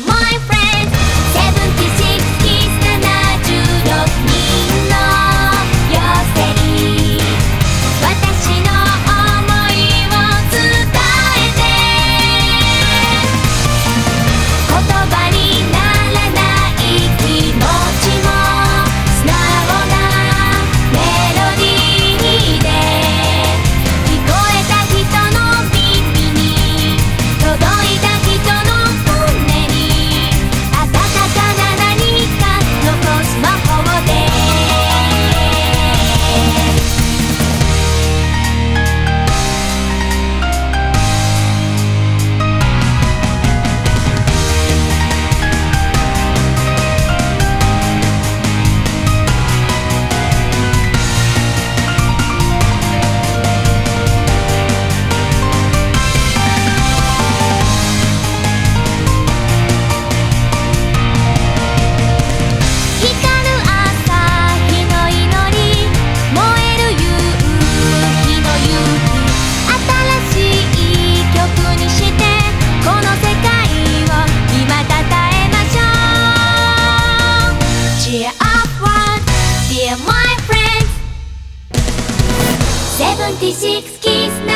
my friend. 26 keys.